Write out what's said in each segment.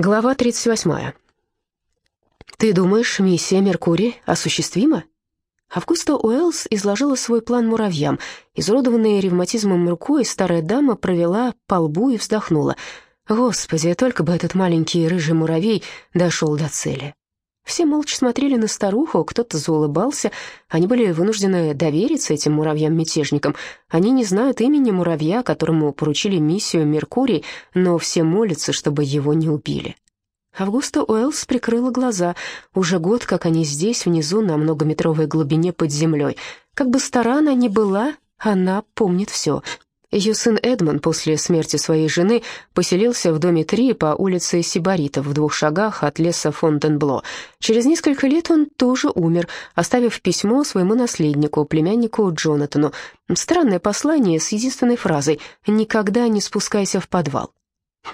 Глава 38. «Ты думаешь, миссия Меркурий осуществима?» Августа Уэллс изложила свой план муравьям. Изуродованная ревматизмом рукой старая дама провела по лбу и вздохнула. «Господи, только бы этот маленький рыжий муравей дошел до цели». Все молча смотрели на старуху, кто-то заулыбался. Они были вынуждены довериться этим муравьям-мятежникам. Они не знают имени муравья, которому поручили миссию Меркурий, но все молятся, чтобы его не убили. Августа Уэллс прикрыла глаза. Уже год, как они здесь, внизу, на многометровой глубине под землей. Как бы стара она ни была, она помнит все. Ее сын Эдмон после смерти своей жены поселился в доме 3 по улице Сибаритов в двух шагах от леса Фонтенбло. Через несколько лет он тоже умер, оставив письмо своему наследнику, племяннику Джонатану. Странное послание с единственной фразой «Никогда не спускайся в подвал».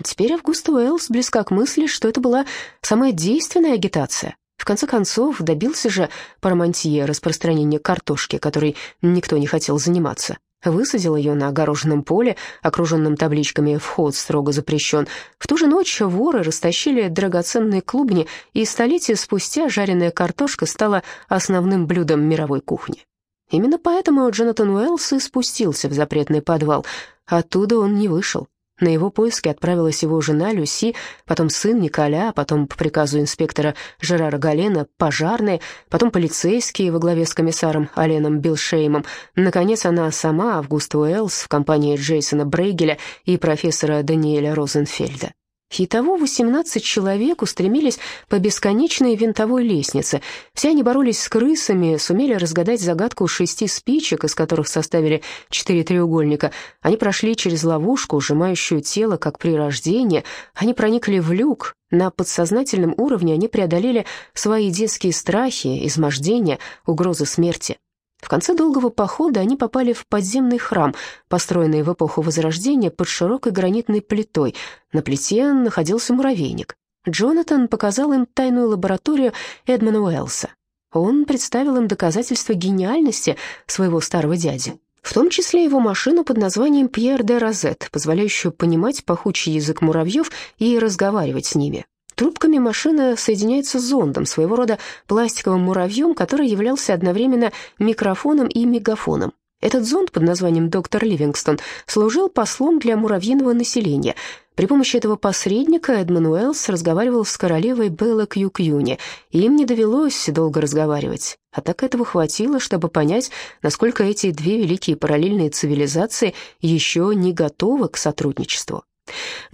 Теперь Августа Уэллс близка к мысли, что это была самая действенная агитация. В конце концов, добился же Парамантье распространения картошки, которой никто не хотел заниматься высадил ее на огороженном поле, окруженном табличками «Вход строго запрещен». В ту же ночь воры растащили драгоценные клубни, и столетия спустя жареная картошка стала основным блюдом мировой кухни. Именно поэтому Джонатан Уэллс и спустился в запретный подвал. Оттуда он не вышел. На его поиски отправилась его жена Люси, потом сын Николя, потом по приказу инспектора Жерара Галена пожарные, потом полицейские во главе с комиссаром Аленом Билшеймом. Наконец, она сама, Августа Уэллс, в компании Джейсона Брейгеля и профессора Даниэля Розенфельда. Итого 18 человек устремились по бесконечной винтовой лестнице. Все они боролись с крысами, сумели разгадать загадку шести спичек, из которых составили четыре треугольника. Они прошли через ловушку, сжимающую тело, как при рождении. Они проникли в люк. На подсознательном уровне они преодолели свои детские страхи, измождения, угрозы смерти. В конце долгого похода они попали в подземный храм, построенный в эпоху Возрождения под широкой гранитной плитой. На плите находился муравейник. Джонатан показал им тайную лабораторию Эдмона Уэллса. Он представил им доказательства гениальности своего старого дяди, в том числе его машину под названием «Пьер де Розет», позволяющую понимать пахучий язык муравьев и разговаривать с ними. Трубками машина соединяется с зондом, своего рода пластиковым муравьем, который являлся одновременно микрофоном и мегафоном. Этот зонд под названием «Доктор Ливингстон» служил послом для муравьиного населения. При помощи этого посредника Эдмон Уэллс разговаривал с королевой Белла Кью-Кьюни, и им не довелось долго разговаривать. А так этого хватило, чтобы понять, насколько эти две великие параллельные цивилизации еще не готовы к сотрудничеству.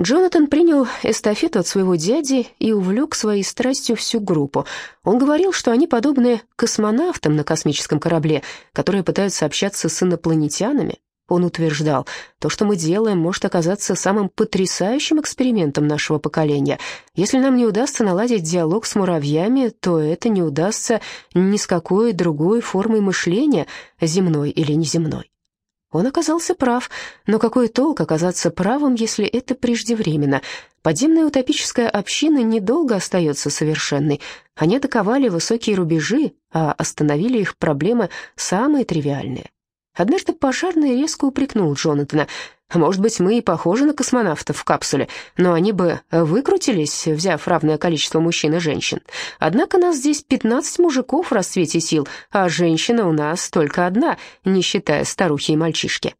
Джонатан принял эстафету от своего дяди и увлек своей страстью всю группу. Он говорил, что они подобны космонавтам на космическом корабле, которые пытаются общаться с инопланетянами. Он утверждал, то, что мы делаем, может оказаться самым потрясающим экспериментом нашего поколения. Если нам не удастся наладить диалог с муравьями, то это не удастся ни с какой другой формой мышления, земной или неземной. Он оказался прав, но какой толк оказаться правым, если это преждевременно? Подземная утопическая община недолго остается совершенной. Они атаковали высокие рубежи, а остановили их проблемы самые тривиальные. Однажды пожарный резко упрекнул Джонатана. «Может быть, мы и похожи на космонавтов в капсуле, но они бы выкрутились, взяв равное количество мужчин и женщин. Однако нас здесь 15 мужиков в расцвете сил, а женщина у нас только одна, не считая старухи и мальчишки».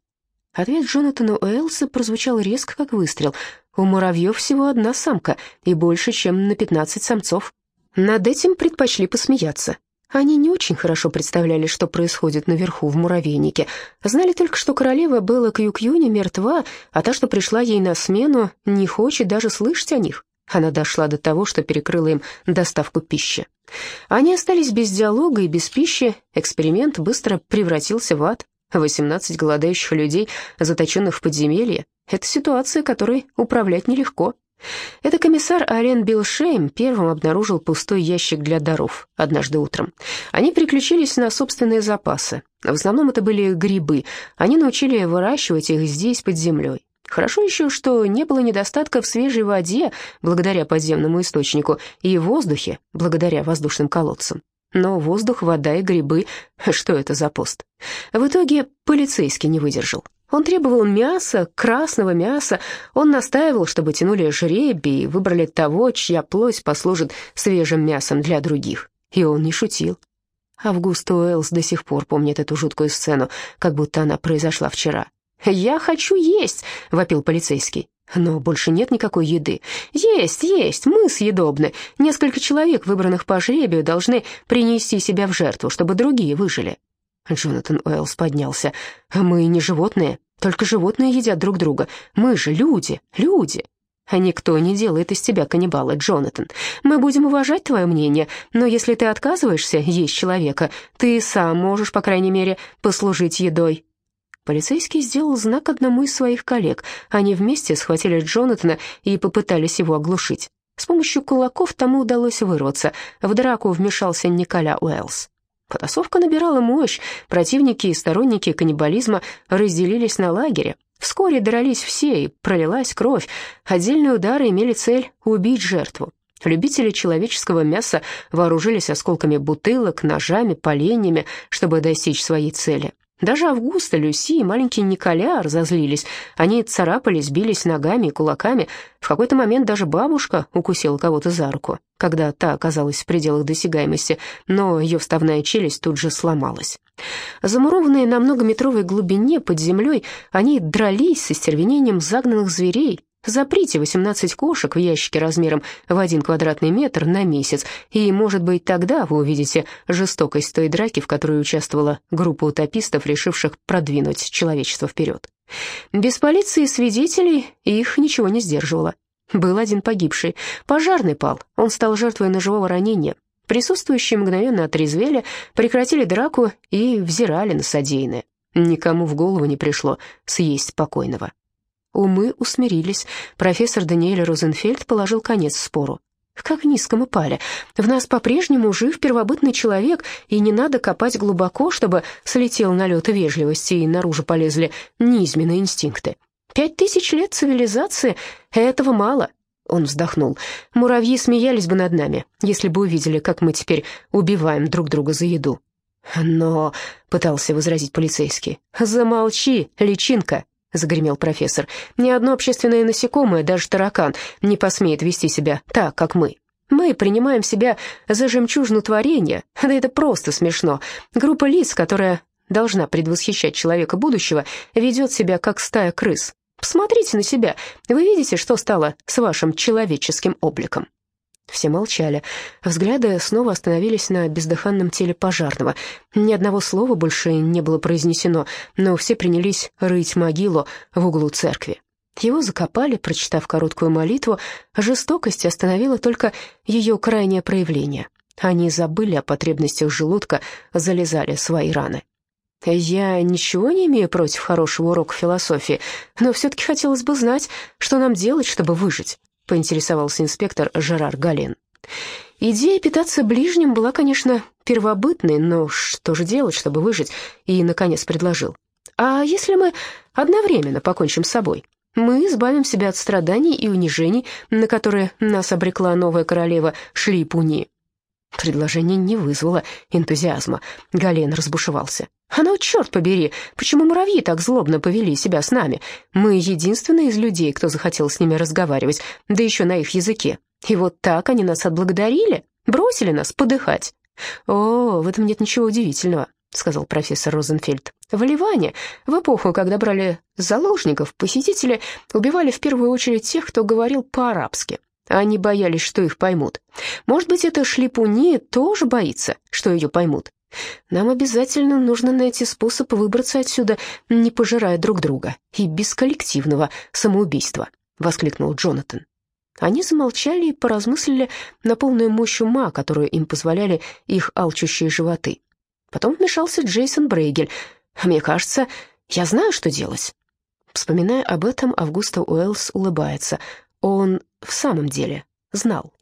Ответ Джонатана Уэллса прозвучал резко, как выстрел. «У муравьев всего одна самка, и больше, чем на 15 самцов». Над этим предпочли посмеяться. Они не очень хорошо представляли, что происходит наверху в муравейнике. Знали только, что королева Белла Кьюкьюни мертва, а та, что пришла ей на смену, не хочет даже слышать о них. Она дошла до того, что перекрыла им доставку пищи. Они остались без диалога и без пищи. Эксперимент быстро превратился в ад. 18 голодающих людей, заточенных в подземелье. Это ситуация, которой управлять нелегко. Это комиссар Арен Билшейм первым обнаружил пустой ящик для даров однажды утром. Они переключились на собственные запасы. В основном это были грибы. Они научили выращивать их здесь, под землей. Хорошо еще, что не было недостатка в свежей воде, благодаря подземному источнику, и в воздухе, благодаря воздушным колодцам. Но воздух, вода и грибы — что это за пост? В итоге полицейский не выдержал. Он требовал мяса, красного мяса. Он настаивал, чтобы тянули жребий и выбрали того, чья плоть послужит свежим мясом для других. И он не шутил. Августа Уэллс до сих пор помнит эту жуткую сцену, как будто она произошла вчера. «Я хочу есть!» — вопил полицейский. «Но больше нет никакой еды. Есть, есть, мы съедобны. Несколько человек, выбранных по жребию, должны принести себя в жертву, чтобы другие выжили». Джонатан Уэллс поднялся. «Мы не животные, только животные едят друг друга. Мы же люди, люди». А никто не делает из тебя каннибала, Джонатан. Мы будем уважать твое мнение, но если ты отказываешься есть человека, ты сам можешь, по крайней мере, послужить едой. Полицейский сделал знак одному из своих коллег. Они вместе схватили Джонатана и попытались его оглушить. С помощью кулаков тому удалось вырваться. В драку вмешался Николя Уэллс. Потасовка набирала мощь, противники и сторонники каннибализма разделились на лагере. Вскоре дрались все, и пролилась кровь. Отдельные удары имели цель убить жертву. Любители человеческого мяса вооружились осколками бутылок, ножами, поленьями, чтобы достичь своей цели. Даже Августа, Люси и маленький Николя разозлились. Они царапались, бились ногами и кулаками. В какой-то момент даже бабушка укусила кого-то за руку, когда та оказалась в пределах досягаемости, но ее вставная челюсть тут же сломалась. Замурованные на многометровой глубине под землей, они дрались с остервенением загнанных зверей, Заприте 18 кошек в ящике размером в один квадратный метр на месяц, и, может быть, тогда вы увидите жестокость той драки, в которой участвовала группа утопистов, решивших продвинуть человечество вперед. Без полиции и свидетелей их ничего не сдерживало. Был один погибший. Пожарный пал. Он стал жертвой ножевого ранения. Присутствующие мгновенно отрезвели, прекратили драку и взирали на содеянное. Никому в голову не пришло съесть покойного. Умы усмирились. Профессор Даниэль Розенфельд положил конец спору. Как низко мы пали. В нас по-прежнему жив первобытный человек, и не надо копать глубоко, чтобы слетел налет вежливости, и наружу полезли низменные инстинкты. Пять тысяч лет цивилизации — этого мало. Он вздохнул. Муравьи смеялись бы над нами, если бы увидели, как мы теперь убиваем друг друга за еду. Но, — пытался возразить полицейский, — замолчи, личинка, — загремел профессор. «Ни одно общественное насекомое, даже таракан, не посмеет вести себя так, как мы. Мы принимаем себя за жемчужину творения, да это просто смешно. Группа лиц, которая должна предвосхищать человека будущего, ведет себя как стая крыс. Посмотрите на себя, вы видите, что стало с вашим человеческим обликом?» Все молчали. Взгляды снова остановились на бездыханном теле пожарного. Ни одного слова больше не было произнесено, но все принялись рыть могилу в углу церкви. Его закопали, прочитав короткую молитву. Жестокость остановила только ее крайнее проявление. Они забыли о потребностях желудка, залезали свои раны. Я ничего не имею против хорошего урока философии, но все-таки хотелось бы знать, что нам делать, чтобы выжить поинтересовался инспектор Жерар Гален. Идея питаться ближним была, конечно, первобытной, но что же делать, чтобы выжить? И, наконец, предложил. А если мы одновременно покончим с собой? Мы избавим себя от страданий и унижений, на которые нас обрекла новая королева Шлипуни. Предложение не вызвало энтузиазма. Гален разбушевался. «А ну, черт побери, почему муравьи так злобно повели себя с нами? Мы единственные из людей, кто захотел с ними разговаривать, да еще на их языке. И вот так они нас отблагодарили, бросили нас подыхать». «О, в этом нет ничего удивительного», — сказал профессор Розенфельд. «В Ливане, в эпоху, когда брали заложников, посетители убивали в первую очередь тех, кто говорил по-арабски. Они боялись, что их поймут. Может быть, эта шлепуни тоже боится, что ее поймут. Нам обязательно нужно найти способ выбраться отсюда, не пожирая друг друга, и без коллективного самоубийства», — воскликнул Джонатан. Они замолчали и поразмыслили на полную мощь ума, которую им позволяли их алчущие животы. Потом вмешался Джейсон Брейгель. «Мне кажется, я знаю, что делать». Вспоминая об этом, Августа Уэллс улыбается. Он в самом деле знал.